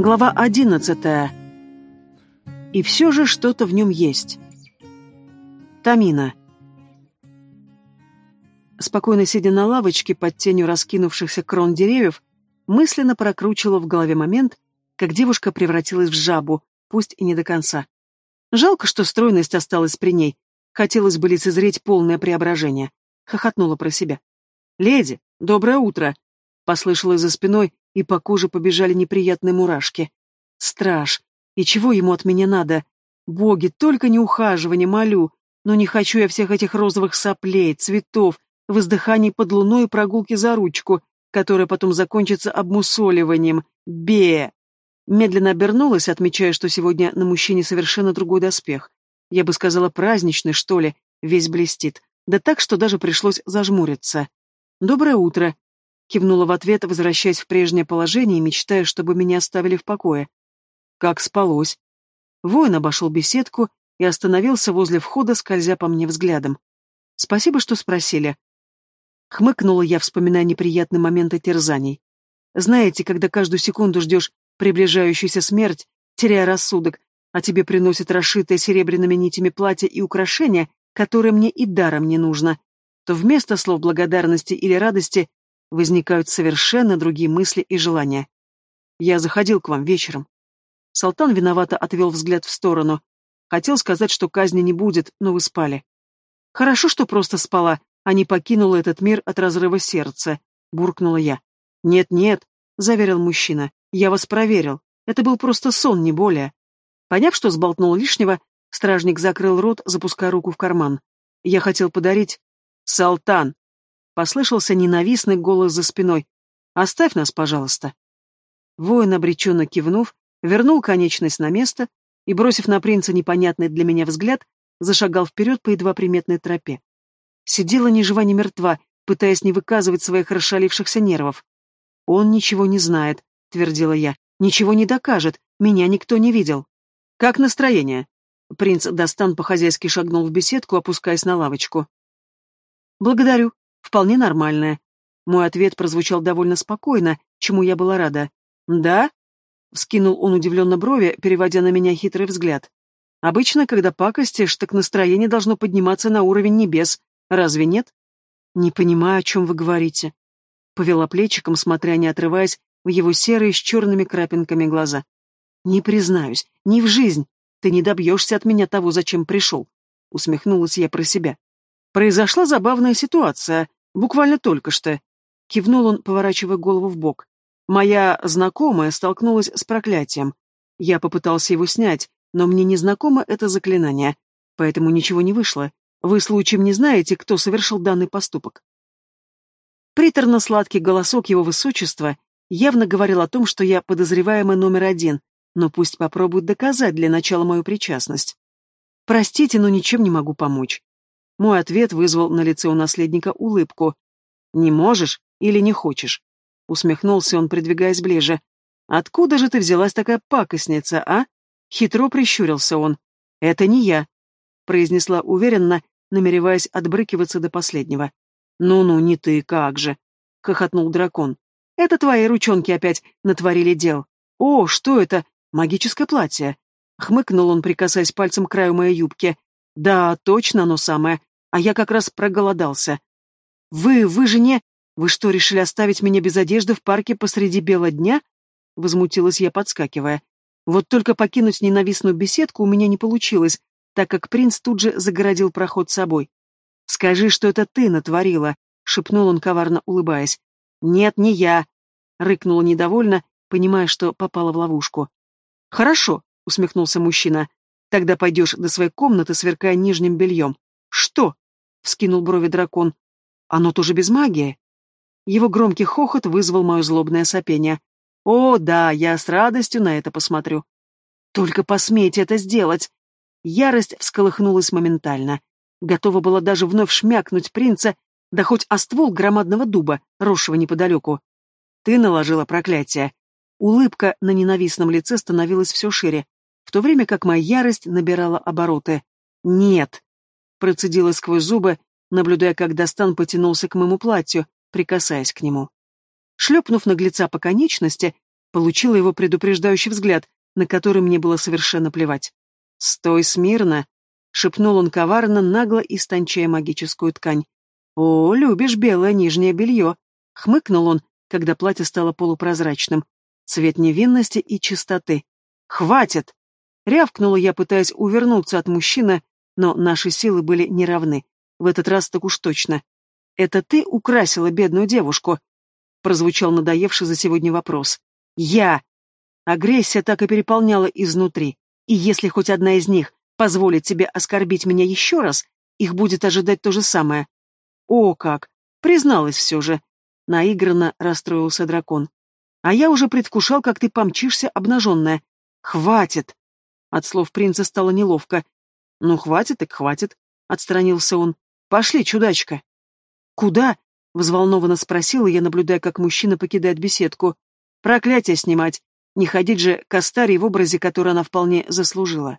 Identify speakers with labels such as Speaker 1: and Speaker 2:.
Speaker 1: Глава одиннадцатая. И все же что-то в нем есть. Тамина. Спокойно сидя на лавочке под тенью раскинувшихся крон деревьев, мысленно прокручивала в голове момент, как девушка превратилась в жабу, пусть и не до конца. Жалко, что стройность осталась при ней. Хотелось бы лицезреть полное преображение. Хохотнула про себя. «Леди, доброе утро!» Послышалось за спиной, и по коже побежали неприятные мурашки. Страж. И чего ему от меня надо? Боги, только не ухаживание, молю. Но не хочу я всех этих розовых соплей, цветов, воздыханий под луной и прогулки за ручку, которая потом закончится обмусоливанием. Бе! Медленно обернулась, отмечая, что сегодня на мужчине совершенно другой доспех. Я бы сказала, праздничный, что ли, весь блестит. Да так, что даже пришлось зажмуриться. «Доброе утро», Кивнула в ответ, возвращаясь в прежнее положение и мечтая, чтобы меня оставили в покое. Как спалось. Воин обошел беседку и остановился возле входа, скользя по мне взглядом. «Спасибо, что спросили». Хмыкнула я, вспоминая неприятные моменты терзаний. Знаете, когда каждую секунду ждешь приближающуюся смерть, теряя рассудок, а тебе приносят расшитое серебряными нитями платье и украшения, которые мне и даром не нужно, то вместо слов благодарности или радости возникают совершенно другие мысли и желания. Я заходил к вам вечером. Салтан виновато отвел взгляд в сторону. Хотел сказать, что казни не будет, но вы спали. Хорошо, что просто спала, а не покинула этот мир от разрыва сердца, буркнула я. Нет-нет, заверил мужчина, я вас проверил. Это был просто сон, не более. Поняв, что сболтнул лишнего, стражник закрыл рот, запуская руку в карман. Я хотел подарить... Салтан! Послышался ненавистный голос за спиной. «Оставь нас, пожалуйста». Воин, обреченно кивнув, вернул конечность на место и, бросив на принца непонятный для меня взгляд, зашагал вперед по едва приметной тропе. Сидела ни жива, ни мертва, пытаясь не выказывать своих расшалившихся нервов. «Он ничего не знает», — твердила я, — «ничего не докажет, меня никто не видел». «Как настроение?» Принц Достан по-хозяйски шагнул в беседку, опускаясь на лавочку. «Благодарю», Вполне нормальная. Мой ответ прозвучал довольно спокойно, чему я была рада. «Да?» — вскинул он удивленно брови, переводя на меня хитрый взгляд. «Обычно, когда пакостишь, так настроение должно подниматься на уровень небес. Разве нет?» «Не понимаю, о чем вы говорите». Повела плечиком, смотря не отрываясь в его серые с черными крапинками глаза. «Не признаюсь, ни в жизнь. Ты не добьешься от меня того, зачем пришел», — усмехнулась я про себя. Произошла забавная ситуация, буквально только что. Кивнул он, поворачивая голову в бок. Моя знакомая столкнулась с проклятием. Я попытался его снять, но мне не знакомо это заклинание, поэтому ничего не вышло. Вы случаем не знаете, кто совершил данный поступок? Приторно-сладкий голосок его высочества явно говорил о том, что я подозреваемый номер один, но пусть попробуют доказать для начала мою причастность. Простите, но ничем не могу помочь. Мой ответ вызвал на лице у наследника улыбку. «Не можешь или не хочешь?» Усмехнулся он, придвигаясь ближе. «Откуда же ты взялась такая пакостница, а?» Хитро прищурился он. «Это не я», — произнесла уверенно, намереваясь отбрыкиваться до последнего. «Ну-ну, не ты, как же!» — хохотнул дракон. «Это твои ручонки опять натворили дел. О, что это? Магическое платье!» Хмыкнул он, прикасаясь пальцем к краю моей юбки. «Да, точно оно самое а я как раз проголодался. Вы, вы же не... Вы что, решили оставить меня без одежды в парке посреди бела дня? Возмутилась я, подскакивая. Вот только покинуть ненавистную беседку у меня не получилось, так как принц тут же загородил проход собой. «Скажи, что это ты натворила», — шепнул он, коварно улыбаясь. «Нет, не я», — рыкнула недовольно, понимая, что попала в ловушку. «Хорошо», — усмехнулся мужчина. «Тогда пойдешь до своей комнаты, сверкая нижним бельем. «Что?» — вскинул брови дракон. «Оно тоже без магии?» Его громкий хохот вызвал мое злобное сопение. «О, да, я с радостью на это посмотрю». «Только посмейте это сделать!» Ярость всколыхнулась моментально. Готова была даже вновь шмякнуть принца, да хоть о ствол громадного дуба, росшего неподалеку. «Ты наложила проклятие». Улыбка на ненавистном лице становилась все шире, в то время как моя ярость набирала обороты. «Нет!» Процедила сквозь зубы, наблюдая, как Достан потянулся к моему платью, прикасаясь к нему. Шлепнув наглеца по конечности, получила его предупреждающий взгляд, на который мне было совершенно плевать. «Стой смирно!» — шепнул он коварно, нагло истончая магическую ткань. «О, любишь белое нижнее белье!» — хмыкнул он, когда платье стало полупрозрачным. Цвет невинности и чистоты. «Хватит!» — рявкнула я, пытаясь увернуться от мужчины, но наши силы были неравны. В этот раз так уж точно. «Это ты украсила бедную девушку?» — прозвучал надоевший за сегодня вопрос. «Я!» Агрессия так и переполняла изнутри, и если хоть одна из них позволит себе оскорбить меня еще раз, их будет ожидать то же самое. О, как! Призналась все же. Наигранно расстроился дракон. А я уже предвкушал, как ты помчишься обнаженная. Хватит! От слов принца стало неловко. Ну, хватит, так хватит, отстранился он. Пошли, чудачка. Куда? Взволнованно спросила я, наблюдая, как мужчина покидает беседку. Проклятие снимать. Не ходить же к Астаре в образе, который она вполне заслужила.